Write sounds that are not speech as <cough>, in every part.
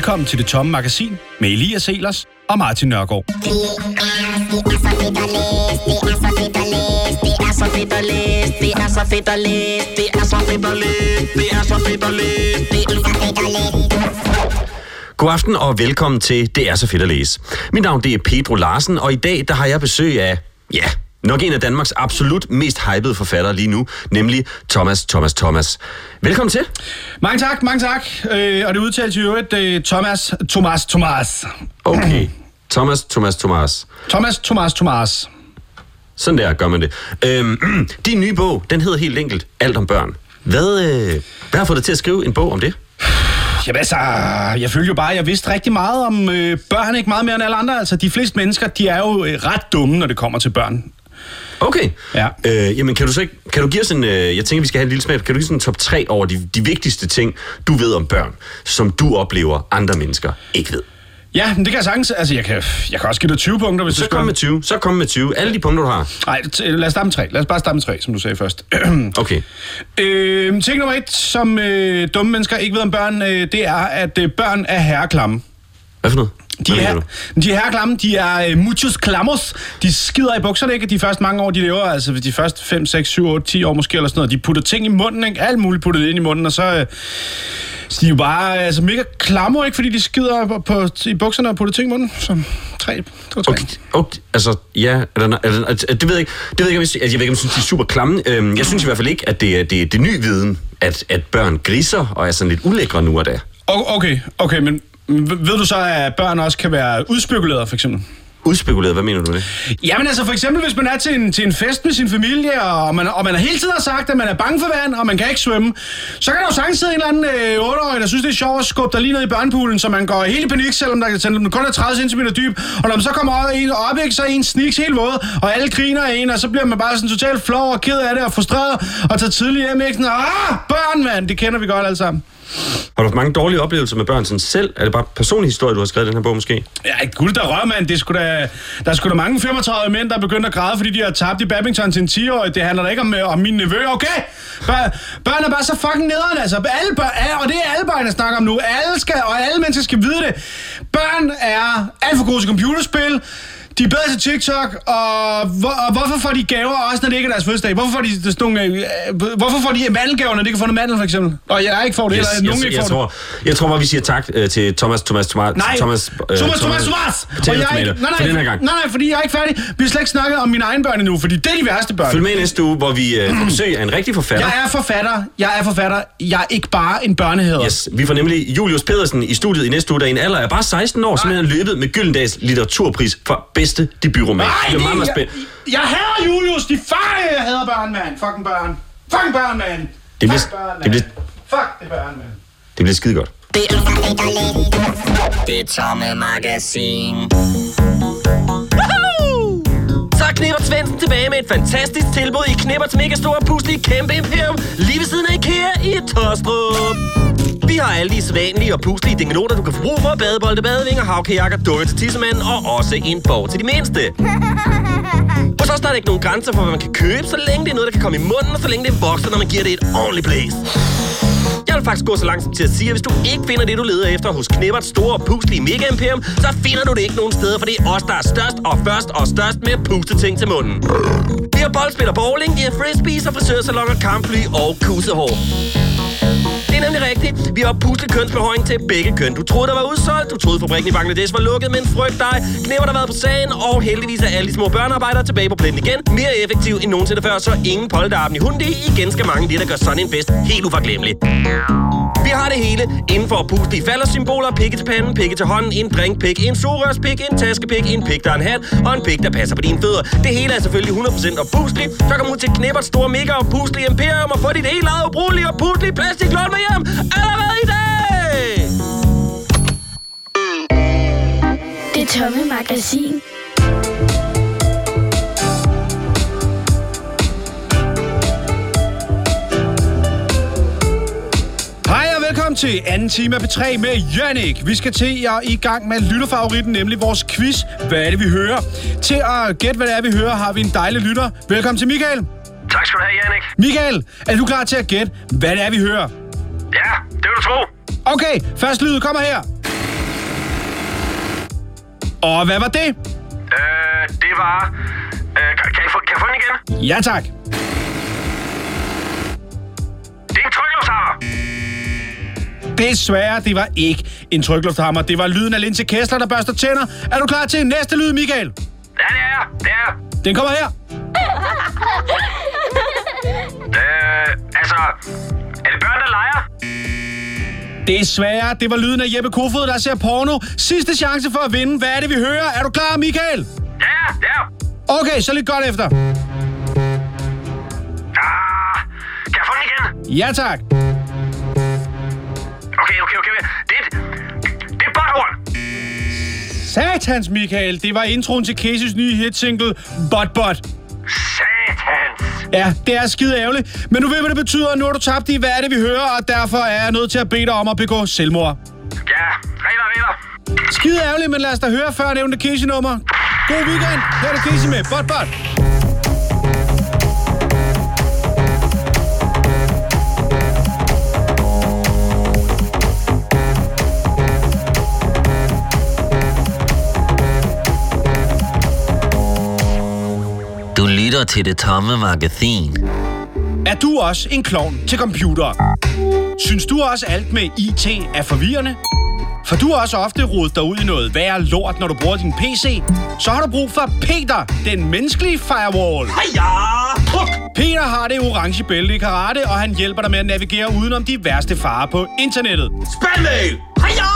Velkommen til Det Tomme Magasin med Elias Elers og Martin Nørgaard. Det er så fedt at læse, det er så fedt at læse, det er så fedt at læse, det er så fedt at læse, det er så fedt at læse, det er så fedt at læse. God aften og velkommen til Det er så fedt at læse. Mit navn det er Pedro Larsen, og i dag der har jeg besøg af, ja, nok en af Danmarks absolut mest hypede forfattere lige nu, nemlig Thomas Thomas Thomas. Velkommen til. Mange tak, mange tak. Øh, og det udtales i øvrigt øh, Thomas Thomas Thomas. Okay. Thomas Thomas Thomas. Thomas Thomas Thomas. Sådan der gør man det. Øhm, <clears throat> din nye bog, den hedder helt enkelt Alt om børn. Hvad, øh, hvad har fået dig til at skrive en bog om det? Jamen altså, jeg følte jo bare, at jeg vidste rigtig meget om øh, børn, ikke meget mere end alle andre. Altså, de fleste mennesker, de er jo øh, ret dumme, når det kommer til børn. Okay. Ja. Øh, jamen, kan du så ikke, kan du give os en, øh, jeg tænker, vi skal have en lille smag, kan du give os en top 3 over de, de vigtigste ting, du ved om børn, som du oplever, andre mennesker ikke ved? Ja, men det kan jeg sagtens. Altså, jeg kan, jeg kan også give dig 20 punkter, hvis Så du kom med 20. Så kom med 20. Alle de punkter, du har. Nej, lad os starte med tre. Lad os bare starte med tre, som du sagde først. <clears throat> Okay. øh, ting nummer et, som øh, dumme mennesker ikke ved om børn, øh, det er, at øh, børn er herreklamme. Hvad for noget? De Hvad er, de er herreklamme, de er uh, muchos klamos. De skider i bukserne, ikke? De første mange år, de lever, altså de første 5, 6, 7, 8, 10 år måske, eller sådan noget. De putter ting i munden, ikke? Alt muligt puttet ind i munden, og så... Uh, så de er jo bare altså, mega klammer, ikke? Fordi de skider på, på, i bukserne og putter ting i munden. Så tre, to, tre. Okay, okay, altså, ja, er der, er der, er, det ved jeg ikke, det ved jeg ikke, om jeg, altså, jeg ved ikke, om jeg synes, de er super klamme. Øhm, jeg synes i hvert fald ikke, at det er det, det ny viden, at, at børn griser og er sådan lidt ulækre nu og da. Okay, okay, men ved du så, at børn også kan være udspekuleret, for eksempel? Udspekuleret, hvad mener du med det? Jamen altså for eksempel, hvis man er til en, til en fest med sin familie, og man, og man hele tiden har sagt, at man er bange for vand, og man kan ikke svømme, så kan der jo sagtens sidde en eller anden øh, 8-årig, der synes, det er sjovt at skubbe dig lige ned i børnepoolen, så man går helt i panik, selvom der selvom kun er 30 cm dyb, og når man så kommer op, en, op ikke, så er en sniks helt våd, og alle griner af en, og så bliver man bare sådan totalt flov og ked af det, og frustreret, og tager tidligt hjem, ikke? Sådan, ah, børn, mand, det kender vi godt alle sammen. Har du haft mange dårlige oplevelser med børn sådan selv? Er det bare personlig historie, du har skrevet i den her bog måske? Ja, guld der rør, mand. Det er sgu da, der er sgu da mange 35 mænd, der er begyndt at græde, fordi de har tabt i badminton til en 10-årig. Det handler da ikke om, øh, om min nevø, okay? Bør, børn er bare så fucking nederen, altså. Alle børn, er- og det er alle børn, jeg snakker om nu. Alle skal, og alle mennesker skal vide det. Børn er alt for gode til computerspil. De er bedre til TikTok, og, hvor, og hvorfor får de gaver også, når det ikke er deres fødselsdag? Hvorfor får de sådan nogle, øh, hvorfor får de mandelgaver, når de ikke har fundet mandel, for eksempel? Og jeg ikke får det, Yes, eller nogen jeg, ikke jeg, får det. tror, jeg tror bare, vi siger tak øh, til Thomas, Thomas, Thomas, Nej, Thomas, øh, Thomas, Thomas, Thomas! Potato, Og jeg er ikke, nej, nej, for den her gang. Nej, nej, fordi jeg er ikke færdig. Vi har slet ikke snakket om mine egne børn endnu, fordi det er de værste børn. Følg med næste uge, hvor vi øh, får besøg af en rigtig forfatter. Jeg er forfatter. Jeg er forfatter. Jeg er ikke bare en børnehader. Yes, vi får nemlig Julius Pedersen i studiet i næste uge, der i en alder af bare 16 år, simpelthen har løbet med Gyldendals litteraturpris for bedste debutroman. Nej, det er meget, meget jeg, spændende. jeg hader Julius. De far, jeg hader børn, mand. Fucking børn. Fucking børn, mand. Det bliver- Fuck børn, det bliver- Fuck det børn, mand. Det bliver skide godt. Det er. Det tomme magasin. Så er Knipper Svendsen tilbage med et fantastisk tilbud i Knipperts mega store puslige kæmpe imperium lige ved siden af IKEA i Tostrup. Vi har alle de sædvanlige og puslige dingenoter, du kan få brug for. Badebolde, badevinger, havkajakker, dukker til tissemanden og også en borg til de mindste. <laughs> Os der er der ikke nogen grænser for, hvad man kan købe, så længe det er noget, der kan komme i munden, og så længe det vokser, når man giver det et ordentligt blæs. Jeg vil faktisk gå så langt som til at sige, at hvis du ikke finder det, du leder efter hos Knipperts store puslige mega imperium, så finder du det ikke nogen steder, for det er os, der er størst og først og størst med at puste ting til munden. Vi har boldspil og bowling, vi har frisbees og frisørsalonger, kampfly og kusehår. Er nemlig rigtigt. Vi har puslet kønsbehøjning til begge køn. Du troede, der var udsolgt. Du troede, fabrikken i Bangladesh var lukket, men frygt dig. Knæver der været på sagen, og heldigvis er alle de små børnearbejdere tilbage på pletten igen. Mere effektiv end nogensinde før, så ingen polterappen i hundi. Igen skal mange det, der gør sådan en fest helt uforglemmelig. Vi har det hele inden for puslige faldersymboler, pikke til panden, pikke til hånden, en drinkpik, en sugerørspik, en taskepik, en pik, der er en hat, og en pik, der passer på dine fødder. Det hele er selvfølgelig 100% oppuslig. Så kom ud til Knipperts store mega oppuslige imperium og få dit helt eget ubrugelige og puslige plastiklån med hjem allerede i dag! Det tomme magasin. Velkommen til anden time af B3 med Jannik. Vi skal til jer i gang med lytterfavoritten, nemlig vores quiz. Hvad er det, vi hører? Til at gætte, hvad det er, vi hører, har vi en dejlig lytter. Velkommen til Michael. Tak skal du have, Jannik. Michael, er du klar til at gætte, hvad det er, vi hører? Ja, det vil du tro. Okay, først lyd kommer her. Og hvad var det? Øh, det var... Øh, kan, kan, jeg få, kan jeg få den igen? Ja tak. Desværre, det var ikke en tryklufthammer. Det var lyden af Linse Kessler, der børster tænder. Er du klar til næste lyd, Michael? Ja, det er. Det er. Den kommer her. <laughs> Øh, altså... Er det børn, der leger? Desværre, det var lyden af Jeppe Kofod, der ser porno. Sidste chance for at vinde. Hvad er det, vi hører? Er du klar, Michael? Ja, ja. Okay, så lidt godt efter. Ah, kan jeg få den igen? Ja tak. Satans, Michael. Det var introen til Casey's nye hitsingle, Bot Bot. Satans. Ja, det er skide ærgerligt. Men nu ved, hvad det betyder. Nu har du tabt i, hvad er det, vi hører, og derfor er jeg nødt til at bede dig om at begå selvmord. Ja, regler, regler. Skide ærgerligt, men lad os da høre før nævnte Casey-nummer. God weekend. Her er det Casey med Bot Bot. Du lytter til det tomme magasin. Er du også en klovn til computer? Synes du også alt med IT er forvirrende? For du har også ofte rodet dig ud i noget værre lort, når du bruger din PC? Så har du brug for Peter, den menneskelige firewall. Peter har det orange bælte i karate, og han hjælper dig med at navigere udenom de værste farer på internettet. Spandmail! Heja!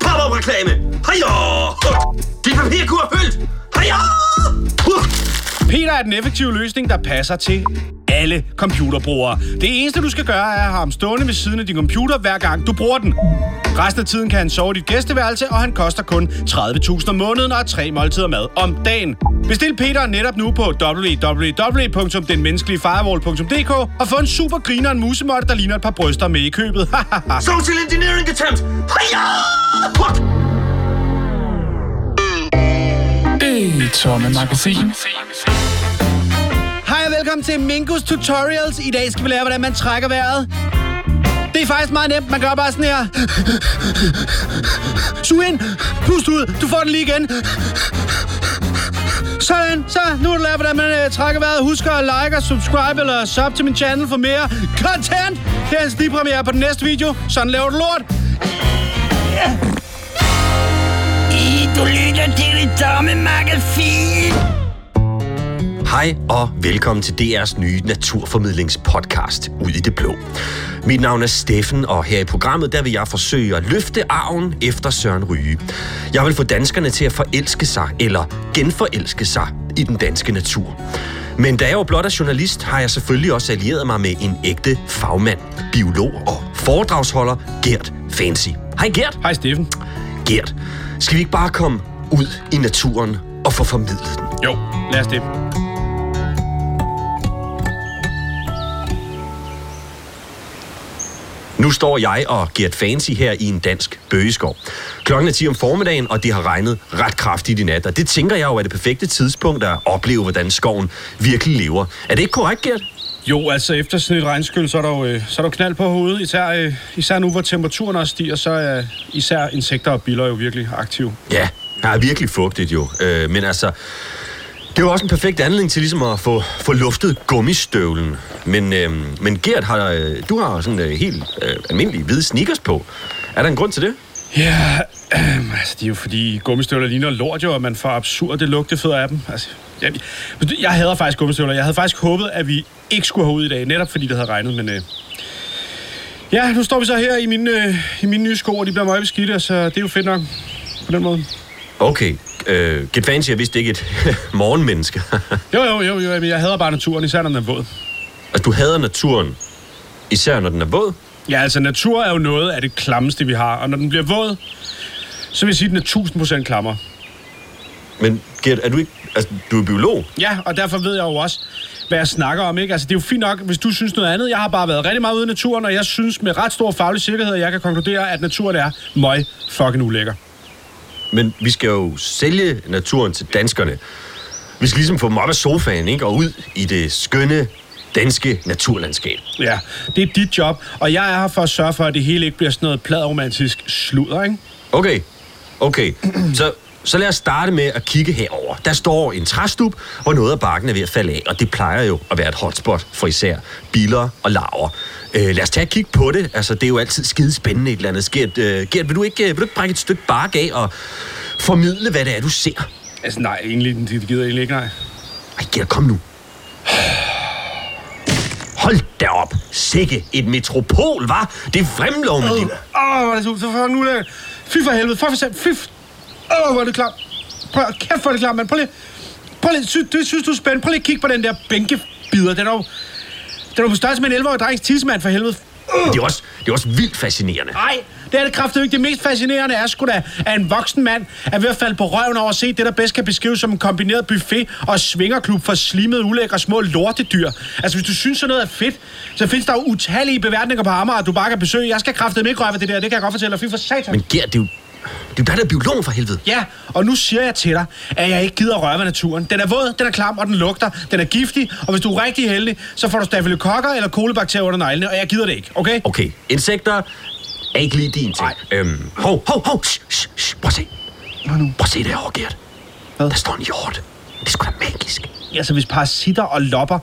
Pop-up-reklame! Heja! Din papirkur er fyldt! Heja! Peter er den effektive løsning, der passer til alle computerbrugere. Det eneste, du skal gøre, er at have ham stående ved siden af din computer, hver gang du bruger den. Resten af tiden kan han sove i dit gæsteværelse, og han koster kun 30.000 om måneden og tre måltider mad om dagen. Bestil Peter netop nu på www.denmenneskeligefirewall.dk og få en super grineren musemåtte, der ligner et par bryster med i købet. Social engineering attempt! Det tomme magasin. Og velkommen til Mingus Tutorials. I dag skal vi lære, hvordan man trækker vejret. Det er faktisk meget nemt. Man gør bare sådan her. Sug ind. Pust ud. Du får den lige igen. Sådan. Så, nu har du lært, hvordan man øh, trækker vejret. Husk at like og subscribe eller sub til min channel for mere content. Det er en snigpremiere på den næste video. Sådan laver du lort. Du lytter til det dumme magasin. Hej og velkommen til DR's nye naturformidlingspodcast Ud i det blå. Mit navn er Steffen, og her i programmet der vil jeg forsøge at løfte arven efter Søren Ryge. Jeg vil få danskerne til at forelske sig eller genforelske sig i den danske natur. Men da jeg jo blot er journalist, har jeg selvfølgelig også allieret mig med en ægte fagmand, biolog og foredragsholder, Gert Fancy. Hej Gert. Hej Steffen. Gert, skal vi ikke bare komme ud i naturen og få formidlet den? Jo, lad os det. Nu står jeg og Gert Fancy her i en dansk bøgeskov. Klokken er 10 om formiddagen, og det har regnet ret kraftigt i nat. Og det tænker jeg jo er det perfekte tidspunkt at opleve, hvordan skoven virkelig lever. Er det ikke korrekt, Gert? Jo, altså efter sådan et regnskyld, så er der jo, øh, så er der knald på hovedet. Især, øh, især nu, hvor temperaturen også stiger, så er især insekter og biller jo virkelig aktive. Ja, der er virkelig fugtigt jo. Øh, men altså, det jo også en perfekt anledning til ligesom at få, få luftet gummistøvlen. Men, øh, men Gert, har, øh, du har sådan øh, helt øh, almindelige hvide sneakers på. Er der en grund til det? Ja, øh, altså det er jo fordi gummistøvler ligner lort jo, og man får absurde lugtefødder af dem. Altså, jeg, jeg hader faktisk gummistøvler. Jeg havde faktisk håbet, at vi ikke skulle have ud i dag, netop fordi det havde regnet, men... Øh, ja, nu står vi så her i mine, øh, i mine nye sko, og de bliver meget beskidte, så det er jo fedt nok på den måde. Okay, øh, Gert Fancy er vist ikke et <laughs> morgenmenneske. Jo, jo, jo, jo, men jeg hader bare naturen, især når den er våd. altså, du hader naturen, især når den er våd. Ja, altså natur er jo noget af det klammeste, vi har, og når den bliver våd, så vil jeg sige, at den er 1000 procent klammer. Men Gert, er du ikke... Altså, du er biolog. Ja, og derfor ved jeg jo også, hvad jeg snakker om, ikke? Altså, det er jo fint nok, hvis du synes noget andet. Jeg har bare været rigtig meget ude i naturen, og jeg synes med ret stor faglig sikkerhed, at jeg kan konkludere, at naturen er møg fucking ulækker. Men vi skal jo sælge naturen til danskerne. Vi skal ligesom få dem op af sofaen, ikke? Og ud i det skønne danske naturlandskab. Ja, det er dit job, og jeg er her for at sørge for, at det hele ikke bliver sådan noget pladeromantisk sludder, ikke? Okay. Okay, så, så lad os starte med at kigge herover. Der står en træstup, hvor noget af barken er ved at falde af, og det plejer jo at være et hotspot for især biler og laver. Øh, lad os tage et kig på det. Altså, det er jo altid skide spændende et eller andet. Gert, øh, Gert vil, du ikke, vil du ikke brække et stykke bark af og formidle, hvad det er, du ser? Altså nej, egentlig, det gider jeg egentlig ikke, nej. Ej, Gert, kom nu. Hold da op. Sikke et metropol, var. Det fremlår med din... Åh, oh, hvor er det så, så for nu er Fy for helvede, for for fy. Åh, oh, hvor er det klart. Prøv, kæft, hvor er det klart, mand. Prøv lige, prøv lige, sy, det synes du er spændende. Prøv lige at kigge på den der bænkebider. Den er jo, den er jo på størrelse med en 11-årig drengs tidsmand for helvede. Det er også, det er også vildt fascinerende. Nej, det er det kraftigt ikke. Det mest fascinerende er sgu da, at en voksen mand er ved at falde på røven over at se det, der bedst kan beskrives som en kombineret buffet og svingerklub for slimede, ulækre små lortedyr. Altså, hvis du synes sådan noget er fedt, så findes der jo utallige beværtninger på Amager, du bare kan besøge. Jeg skal kraftedeme ikke røre ved det der, det kan jeg godt fortælle dig. For satan. Men Gert, det er jo, det er jo dig, der er biolog for helvede. Ja, og nu siger jeg til dig, at jeg ikke gider at røre ved naturen. Den er våd, den er klam, og den lugter. Den er giftig, og hvis du er rigtig heldig, så får du stafylokokker eller kolibakterier under neglene, og jeg gider det ikke, okay? Okay, insekter er ikke lige din ting. Nej. Øhm, hov, hov, hov, shh, shh, shh, prøv at se. Prøv at se derovre, Gert. Hvad? Der står en hjort. Det er sgu da magisk. Altså, hvis parasitter og lopper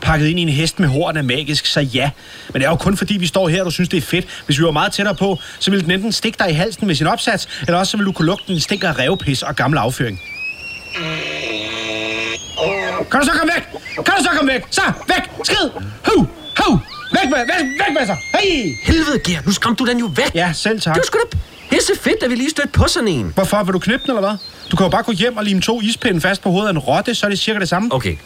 pakket ind i en hest med horn er magisk, så ja. Men det er jo kun fordi, vi står her, og du synes, det er fedt. Hvis vi var meget tættere på, så ville den enten stikke dig i halsen med sin opsats, eller også så ville du kunne lugte den stinker af revpis og gammel afføring. Kan du så komme væk? Kan du så komme væk? Så, væk! Skrid! Hu! Hu! Væk med, væk, væk med sig! Hey! Helvede, Gert, nu skræmte du den jo væk. Ja, selv tak. Det var sgu da pisse fedt, at vi lige stødte på sådan en. Hvorfor? Vil du knippe den, eller hvad? Du kan jo bare gå hjem og lime to ispinde fast på hovedet af en rotte, så er det cirka det samme. Okay.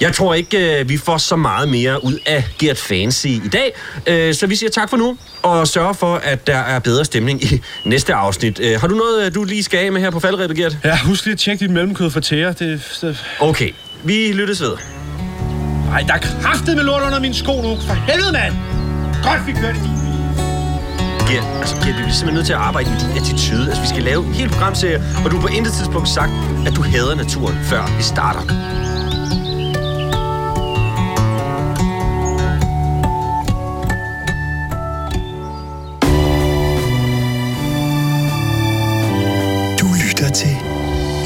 Jeg tror ikke, øh, vi får så meget mere ud af Gert Fancy i dag, øh, så vi siger tak for nu, og sørger for, at der er bedre stemning i <laughs> næste afsnit. Øh, Har du noget, du lige skal af med her på faldrebet, Gert? Ja, husk lige at tjekke dit mellemkød for tæer. Det, det... Okay, vi lyttes ved. Ej, der er kraftet med lort under mine sko nu. For helvede, mand! Godt, vi kørte i. Gert, altså, Pia, vi bliver simpelthen nødt til at arbejde med din attitude. Altså, vi skal lave en hel programserie, og du har på intet tidspunkt sagt, at du hader naturen, før vi starter. Du lytter til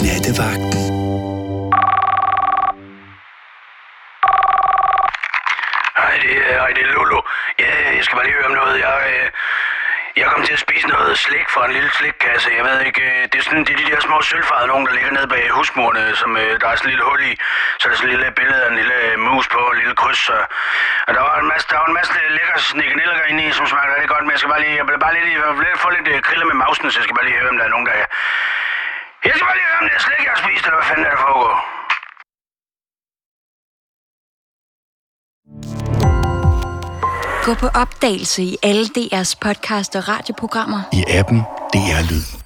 Nattevagten. Hej, det er, hej, det er Lolo. Ja, jeg skal bare lige høre om noget. Jeg, øh, jeg kom til at spise noget slik fra en lille slikkasse. Jeg ved ikke, øh, det er sådan det er de der små sølvfarvede nogen, der ligger nede bag husmurene, som øh, der er sådan et lille hul i. Så er der sådan et lille billede af en lille øh, mus på, et lille kryds. Og, og der var en masse, der var en masse lækker snikkeniller inde i, som smager rigtig godt. Men jeg skal bare lige, jeg vil bare lige, jeg vil få lidt øh, kriller med mausen, så jeg skal bare lige høre, om der er nogen, der... Jeg skal bare lige høre, om det er slik, jeg har spist, eller hvad fanden er der foregår. Gå på opdagelse i alle DR's podcast og radioprogrammer. I appen DR Lyd.